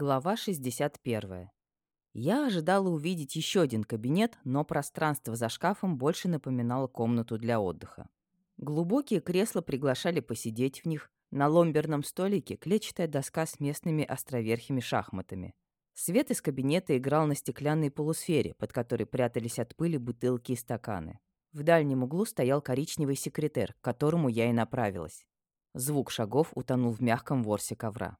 Глава 61. Я ожидала увидеть еще один кабинет, но пространство за шкафом больше напоминало комнату для отдыха. Глубокие кресла приглашали посидеть в них, на ломберном столике клетчатая доска с местными островерхими шахматами. Свет из кабинета играл на стеклянной полусфере, под которой прятались от пыли бутылки и стаканы. В дальнем углу стоял коричневый секретер, к которому я и направилась. Звук шагов утонул в мягком ворсе ковра.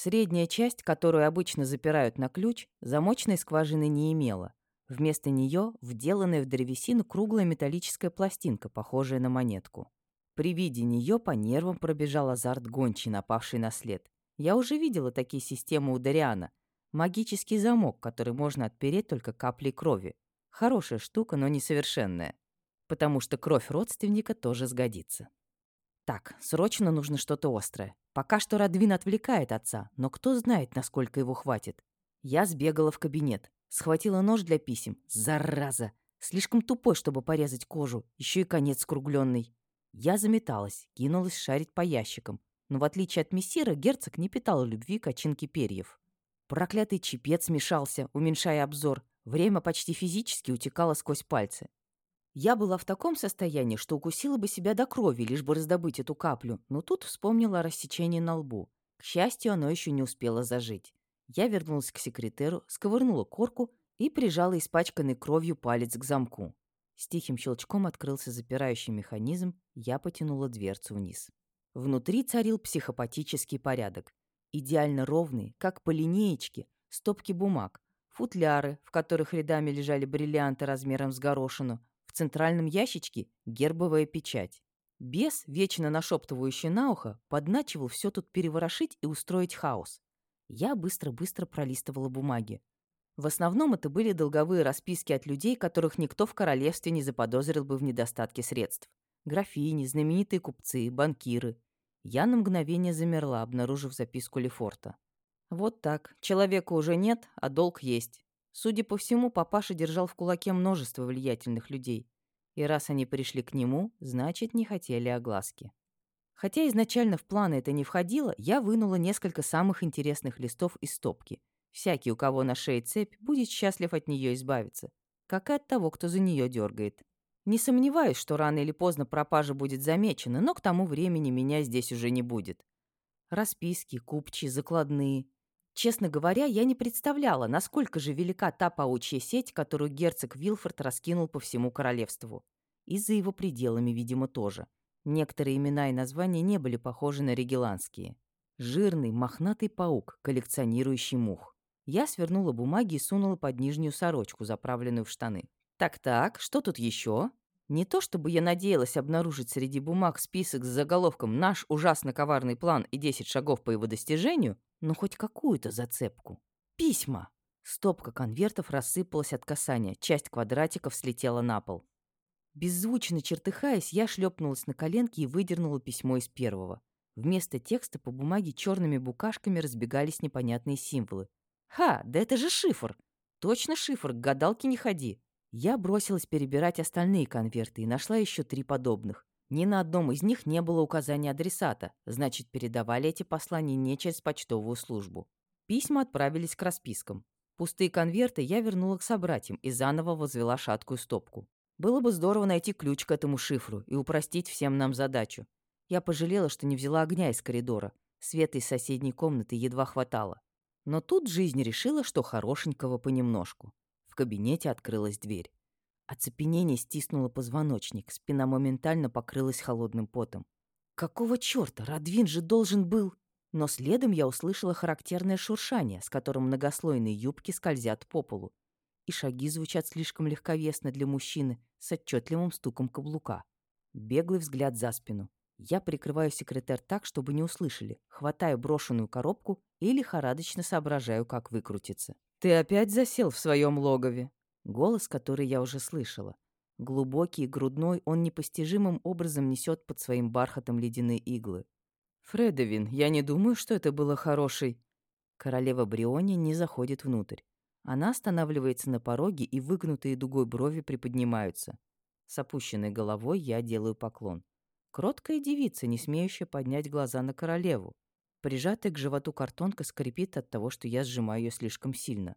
Средняя часть, которую обычно запирают на ключ, замочной скважины не имела. Вместо нее вделанная в древесину круглая металлическая пластинка, похожая на монетку. При виде нее по нервам пробежал азарт гончий, напавший на след. Я уже видела такие системы у Дариана. Магический замок, который можно отпереть только каплей крови. Хорошая штука, но несовершенная. Потому что кровь родственника тоже сгодится. Так, срочно нужно что-то острое. Пока что Радвин отвлекает отца, но кто знает, насколько его хватит. Я сбегала в кабинет, схватила нож для писем. Зараза! Слишком тупой, чтобы порезать кожу, еще и конец скругленный. Я заметалась, кинулась шарить по ящикам, но в отличие от мессира, герцог не питал любви к очинке перьев. Проклятый чепец мешался, уменьшая обзор. Время почти физически утекало сквозь пальцы. Я была в таком состоянии, что укусила бы себя до крови, лишь бы раздобыть эту каплю, но тут вспомнила о рассечении на лбу. К счастью, оно еще не успело зажить. Я вернулась к секретеру, сковырнула корку и прижала испачканный кровью палец к замку. С тихим щелчком открылся запирающий механизм, я потянула дверцу вниз. Внутри царил психопатический порядок. Идеально ровные, как по линеечке, стопки бумаг, футляры, в которых рядами лежали бриллианты размером с горошину, в центральном ящичке гербовая печать. Бес, вечно нашептывающий на ухо, подначивал все тут переворошить и устроить хаос. Я быстро-быстро пролистывала бумаги. В основном это были долговые расписки от людей, которых никто в королевстве не заподозрил бы в недостатке средств. Графини, знаменитые купцы, банкиры. Я на мгновение замерла, обнаружив записку Лефорта. Вот так. Человека уже нет, а долг есть. Судя по всему, папаша держал в кулаке множество влиятельных людей. И раз они пришли к нему, значит, не хотели огласки. Хотя изначально в планы это не входило, я вынула несколько самых интересных листов из стопки. Всякий, у кого на шее цепь, будет счастлив от нее избавиться. Как и от того, кто за нее дергает. Не сомневаюсь, что рано или поздно пропажа будет замечена, но к тому времени меня здесь уже не будет. Расписки, купчи, закладные. Честно говоря, я не представляла, насколько же велика та паучья сеть, которую герцог Вилфорд раскинул по всему королевству. И за его пределами, видимо, тоже. Некоторые имена и названия не были похожи на регеланские. Жирный, мохнатый паук, коллекционирующий мух. Я свернула бумаги и сунула под нижнюю сорочку, заправленную в штаны. Так-так, что тут еще? Не то чтобы я надеялась обнаружить среди бумаг список с заголовком «Наш ужасно коварный план и 10 шагов по его достижению», но хоть какую-то зацепку. Письма. Стопка конвертов рассыпалась от касания, часть квадратиков слетела на пол. Беззвучно чертыхаясь, я шлепнулась на коленки и выдернула письмо из первого. Вместо текста по бумаге черными букашками разбегались непонятные символы. «Ха, да это же шифр! Точно шифр, к гадалке не ходи!» Я бросилась перебирать остальные конверты и нашла еще три подобных. Ни на одном из них не было указания адресата, значит, передавали эти послания не через почтовую службу. Письма отправились к распискам. Пустые конверты я вернула к собратьям и заново возвела шаткую стопку. Было бы здорово найти ключ к этому шифру и упростить всем нам задачу. Я пожалела, что не взяла огня из коридора. Света из соседней комнаты едва хватало. Но тут жизнь решила, что хорошенького понемножку. В кабинете открылась дверь. Оцепенение стиснуло позвоночник, спина моментально покрылась холодным потом. Какого чёрта? Радвин же должен был... Но следом я услышала характерное шуршание, с которым многослойные юбки скользят по полу. И шаги звучат слишком легковесно для мужчины с отчетливым стуком каблука. Беглый взгляд за спину. Я прикрываю секретарь так, чтобы не услышали, хватаю брошенную коробку и лихорадочно соображаю, как выкрутиться. «Ты опять засел в своем логове?» Голос, который я уже слышала. Глубокий и грудной, он непостижимым образом несет под своим бархатом ледяные иглы. «Фредовин, я не думаю, что это было хорошей...» Королева Бриони не заходит внутрь. Она останавливается на пороге, и выгнутые дугой брови приподнимаются. С опущенной головой я делаю поклон. Кроткая девица, не смеющая поднять глаза на королеву. Прижатая к животу картонка скрипит от того, что я сжимаю ее слишком сильно.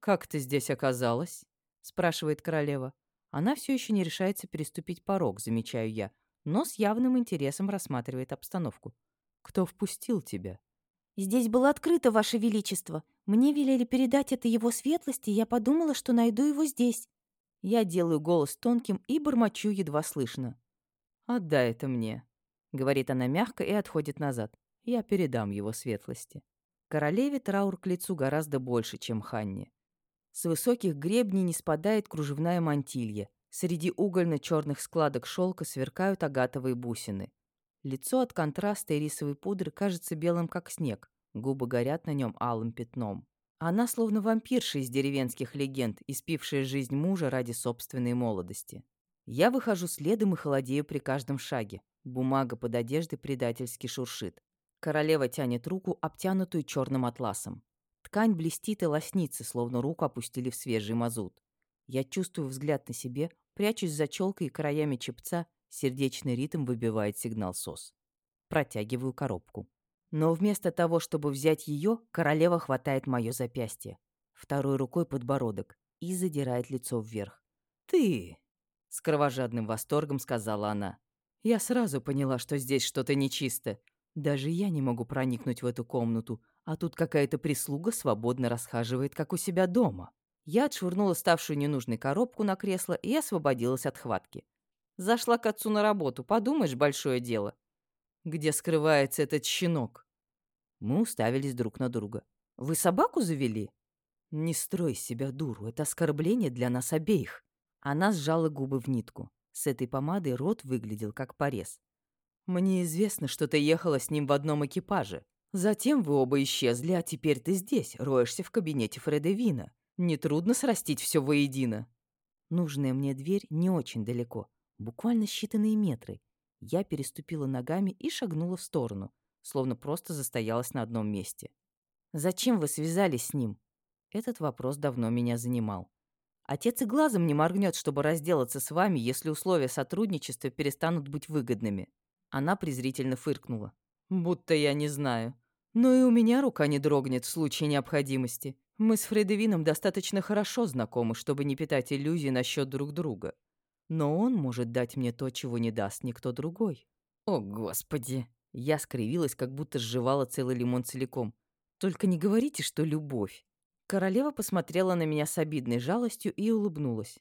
«Как ты здесь оказалась?» — спрашивает королева. Она все еще не решается переступить порог, замечаю я, но с явным интересом рассматривает обстановку. «Кто впустил тебя?» «Здесь было открыто, Ваше Величество. Мне велели передать это его светлости, и я подумала, что найду его здесь». Я делаю голос тонким и бормочу едва слышно. «Отдай это мне», — говорит она мягко и отходит назад. «Я передам его светлости». Королеве траур к лицу гораздо больше, чем Ханне. С высоких гребней не спадает кружевная мантилья. Среди угольно-черных складок шелка сверкают агатовые бусины. Лицо от контраста и рисовой пудры кажется белым, как снег. Губы горят на нем алым пятном. Она словно вампирша из деревенских легенд, испившая жизнь мужа ради собственной молодости. Я выхожу следом и холодею при каждом шаге. Бумага под одеждой предательски шуршит. Королева тянет руку, обтянутую черным атласом. Ткань блестит и лоснится, словно руку опустили в свежий мазут. Я чувствую взгляд на себе, прячусь за челкой и краями чепца, сердечный ритм выбивает сигнал СОС. Протягиваю коробку. Но вместо того, чтобы взять ее, королева хватает мое запястье. Второй рукой подбородок и задирает лицо вверх. «Ты!» — с кровожадным восторгом сказала она. «Я сразу поняла, что здесь что-то нечисто. Даже я не могу проникнуть в эту комнату, а тут какая-то прислуга свободно расхаживает, как у себя дома». Я отшвырнула ставшую ненужной коробку на кресло и освободилась от хватки. Зашла к отцу на работу, подумаешь, большое дело. Где скрывается этот щенок? Мы уставились друг на друга. Вы собаку завели? Не строй себя дуру, это оскорбление для нас обеих. Она сжала губы в нитку. С этой помадой рот выглядел как порез. Мне известно, что ты ехала с ним в одном экипаже. Затем вы оба исчезли, а теперь ты здесь, роешься в кабинете Фреда Вина. Нетрудно срастить все воедино. Нужная мне дверь не очень далеко, буквально считанные метры. Я переступила ногами и шагнула в сторону, словно просто застоялась на одном месте. «Зачем вы связались с ним?» Этот вопрос давно меня занимал. Отец и глазом не моргнет, чтобы разделаться с вами, если условия сотрудничества перестанут быть выгодными. Она презрительно фыркнула. «Будто я не знаю. Но и у меня рука не дрогнет в случае необходимости. Мы с Фредевином достаточно хорошо знакомы, чтобы не питать иллюзий насчет друг друга. Но он может дать мне то, чего не даст никто другой. О, Господи! Я скривилась, как будто сживала целый лимон целиком. Только не говорите, что любовь. Королева посмотрела на меня с обидной жалостью и улыбнулась.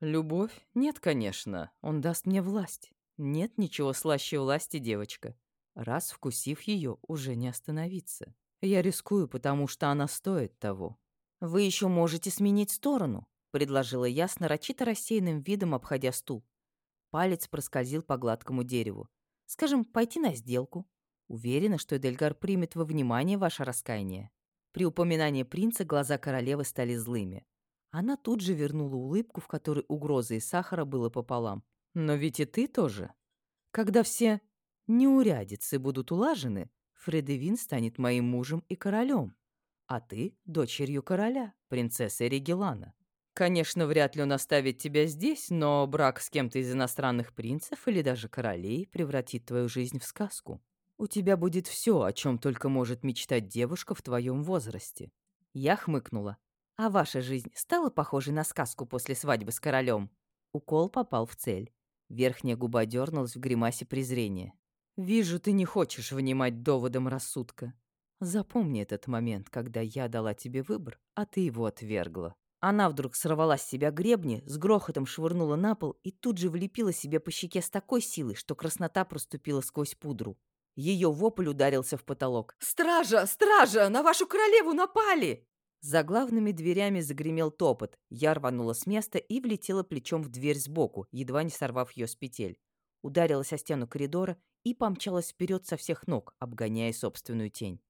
«Любовь? Нет, конечно. Он даст мне власть. Нет ничего слаще власти, девочка. Раз вкусив ее, уже не остановиться. Я рискую, потому что она стоит того». «Вы еще можете сменить сторону», — предложила я с нарочито рассеянным видом, обходя стул. Палец проскользил по гладкому дереву. «Скажем, пойти на сделку. Уверена, что Эдельгар примет во внимание ваше раскаяние». При упоминании принца глаза королевы стали злыми. Она тут же вернула улыбку, в которой угрозы и сахара было пополам. «Но ведь и ты тоже. Когда все неурядицы будут улажены, Фредевин станет моим мужем и королем, а ты — дочерью короля, принцессой Регелана. Конечно, вряд ли он оставит тебя здесь, но брак с кем-то из иностранных принцев или даже королей превратит твою жизнь в сказку. У тебя будет все, о чем только может мечтать девушка в твоем возрасте. Я хмыкнула. А ваша жизнь стала похожей на сказку после свадьбы с королем? Укол попал в цель. Верхняя губа дернулась в гримасе презрения. «Вижу, ты не хочешь внимать доводам рассудка. Запомни этот момент, когда я дала тебе выбор, а ты его отвергла». Она вдруг сорвала с себя гребни, с грохотом швырнула на пол и тут же влепила себе по щеке с такой силой, что краснота проступила сквозь пудру. Ее вопль ударился в потолок. «Стража! Стража! На вашу королеву напали!» За главными дверями загремел топот. Я рванула с места и влетела плечом в дверь сбоку, едва не сорвав ее с петель. Ударилась о стену коридора и помчалась вперед со всех ног, обгоняя собственную тень.